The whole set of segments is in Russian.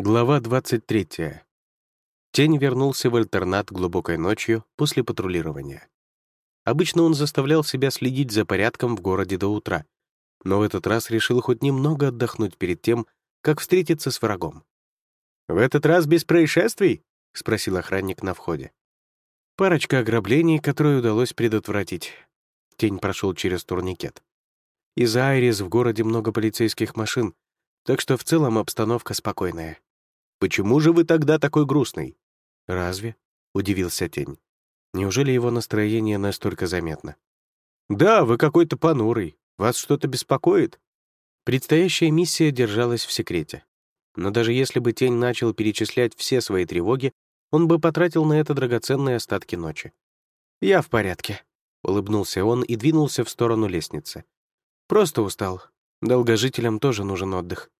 Глава 23. Тень вернулся в альтернат глубокой ночью после патрулирования. Обычно он заставлял себя следить за порядком в городе до утра, но в этот раз решил хоть немного отдохнуть перед тем, как встретиться с врагом. «В этот раз без происшествий?» — спросил охранник на входе. Парочка ограблений, которые удалось предотвратить. Тень прошел через турникет. Из-за Айрис в городе много полицейских машин, так что в целом обстановка спокойная. «Почему же вы тогда такой грустный?» «Разве?» — удивился Тень. «Неужели его настроение настолько заметно?» «Да, вы какой-то понурый. Вас что-то беспокоит?» Предстоящая миссия держалась в секрете. Но даже если бы Тень начал перечислять все свои тревоги, он бы потратил на это драгоценные остатки ночи. «Я в порядке», — улыбнулся он и двинулся в сторону лестницы. «Просто устал. Долгожителям тоже нужен отдых».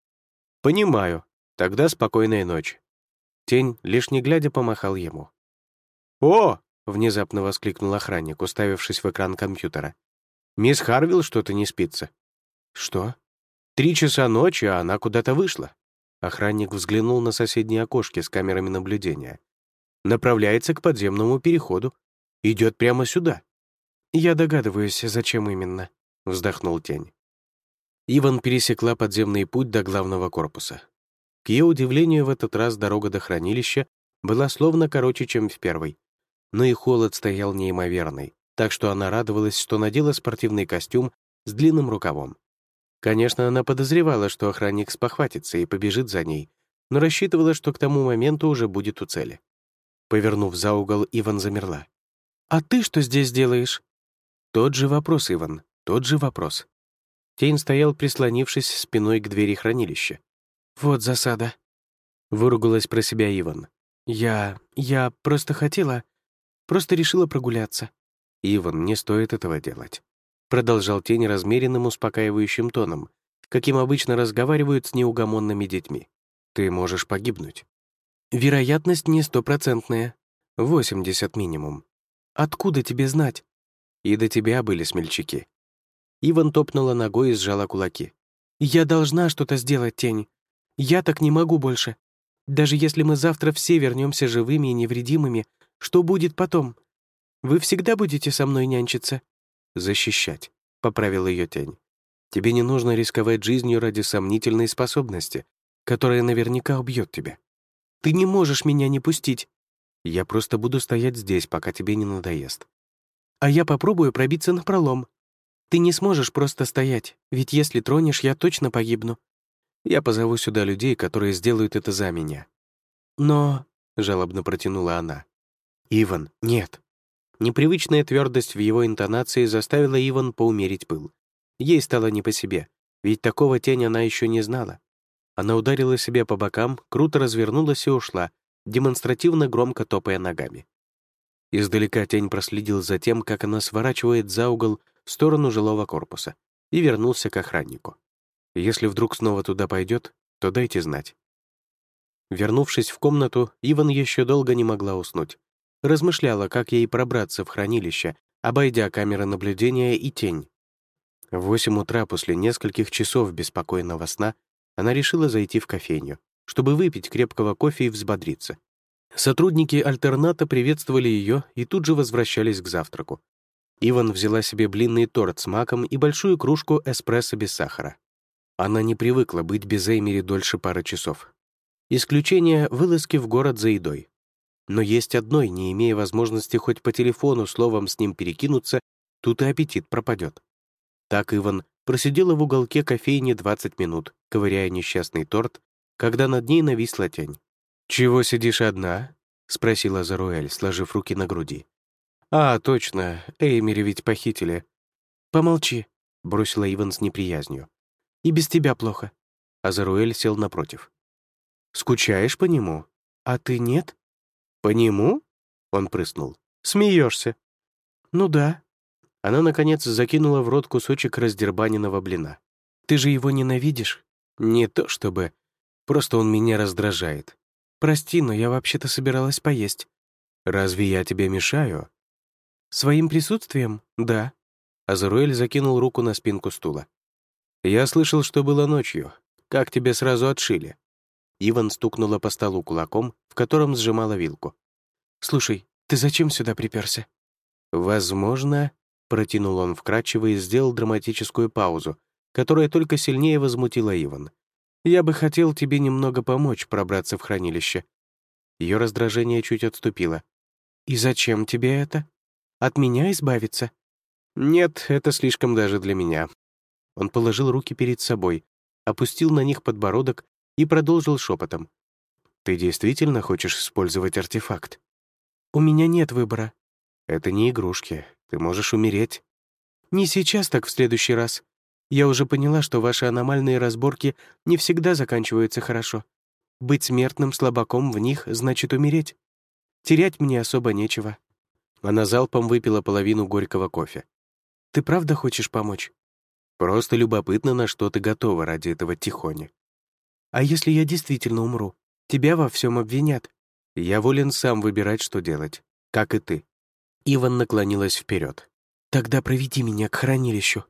«Понимаю», Тогда спокойной ночи. Тень, лишь не глядя, помахал ему. «О!» — внезапно воскликнул охранник, уставившись в экран компьютера. «Мисс Харвилл что-то не спится». «Что?» «Три часа ночи, а она куда-то вышла». Охранник взглянул на соседние окошки с камерами наблюдения. «Направляется к подземному переходу. Идет прямо сюда». «Я догадываюсь, зачем именно», — вздохнул тень. Иван пересекла подземный путь до главного корпуса. К ее удивлению, в этот раз дорога до хранилища была словно короче, чем в первой. Но и холод стоял неимоверный, так что она радовалась, что надела спортивный костюм с длинным рукавом. Конечно, она подозревала, что охранник спохватится и побежит за ней, но рассчитывала, что к тому моменту уже будет у цели. Повернув за угол, Иван замерла. «А ты что здесь делаешь?» Тот же вопрос, Иван, тот же вопрос. Тень стоял, прислонившись спиной к двери хранилища. «Вот засада», — выругалась про себя Иван. «Я... я просто хотела... просто решила прогуляться». «Иван, не стоит этого делать», — продолжал тень размеренным успокаивающим тоном, каким обычно разговаривают с неугомонными детьми. «Ты можешь погибнуть». «Вероятность не стопроцентная. 80 минимум. Откуда тебе знать?» «И до тебя были смельчаки». Иван топнула ногой и сжала кулаки. «Я должна что-то сделать, тень. Я так не могу больше. Даже если мы завтра все вернемся живыми и невредимыми, что будет потом? Вы всегда будете со мной нянчиться?» «Защищать», — поправил ее тень. «Тебе не нужно рисковать жизнью ради сомнительной способности, которая наверняка убьет тебя. Ты не можешь меня не пустить. Я просто буду стоять здесь, пока тебе не надоест. А я попробую пробиться на пролом. Ты не сможешь просто стоять, ведь если тронешь, я точно погибну. Я позову сюда людей, которые сделают это за меня». «Но...» — жалобно протянула она. «Иван, нет». Непривычная твердость в его интонации заставила Иван поумерить пыл. Ей стало не по себе, ведь такого тени она еще не знала. Она ударила себя по бокам, круто развернулась и ушла, демонстративно громко топая ногами. Издалека тень проследил за тем, как она сворачивает за угол в сторону жилого корпуса, и вернулся к охраннику. Если вдруг снова туда пойдет, то дайте знать. Вернувшись в комнату, Иван еще долго не могла уснуть. Размышляла, как ей пробраться в хранилище, обойдя камеры наблюдения и тень. В восемь утра после нескольких часов беспокойного сна она решила зайти в кофейню, чтобы выпить крепкого кофе и взбодриться. Сотрудники альтерната приветствовали ее и тут же возвращались к завтраку. Иван взяла себе блинный торт с маком и большую кружку эспрессо без сахара. Она не привыкла быть без Эймери дольше пары часов. Исключение — вылазки в город за едой. Но есть одной, не имея возможности хоть по телефону словом с ним перекинуться, тут и аппетит пропадет. Так Иван просидела в уголке кофейни 20 минут, ковыряя несчастный торт, когда над ней нависла тень. «Чего сидишь одна?» — спросила Заруэль, сложив руки на груди. «А, точно, Эймери ведь похитили». «Помолчи», — бросила Иван с неприязнью. И без тебя плохо». Азаруэль сел напротив. «Скучаешь по нему? А ты нет?» «По нему?» Он прыснул. «Смеешься?» «Ну да». Она, наконец, закинула в рот кусочек раздербаненного блина. «Ты же его ненавидишь?» «Не то чтобы. Просто он меня раздражает. Прости, но я вообще-то собиралась поесть». «Разве я тебе мешаю?» «Своим присутствием? Да». Азаруэль закинул руку на спинку стула. «Я слышал, что было ночью. Как тебе сразу отшили?» Иван стукнула по столу кулаком, в котором сжимала вилку. «Слушай, ты зачем сюда приперся?» «Возможно...» — протянул он вкрадчиво и сделал драматическую паузу, которая только сильнее возмутила Иван. «Я бы хотел тебе немного помочь пробраться в хранилище». Ее раздражение чуть отступило. «И зачем тебе это? От меня избавиться?» «Нет, это слишком даже для меня». Он положил руки перед собой, опустил на них подбородок и продолжил шепотом. «Ты действительно хочешь использовать артефакт?» «У меня нет выбора». «Это не игрушки. Ты можешь умереть». «Не сейчас, так в следующий раз. Я уже поняла, что ваши аномальные разборки не всегда заканчиваются хорошо. Быть смертным слабаком в них значит умереть. Терять мне особо нечего». Она залпом выпила половину горького кофе. «Ты правда хочешь помочь?» «Просто любопытно, на что ты готова ради этого тихони». А если я действительно умру? Тебя во всем обвинят. Я волен сам выбирать, что делать, как и ты. Иван наклонилась вперед. Тогда проведи меня к хранилищу.